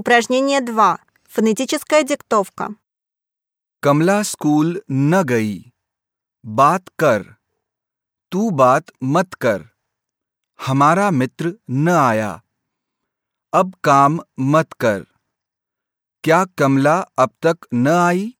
Упражнение 2. Фонетическая диктовка. कमला school न गई। बात कर। तू बात मत कर। हमारा मित्र न आया। अब काम मत कर। क्या कमला अब तक न आई?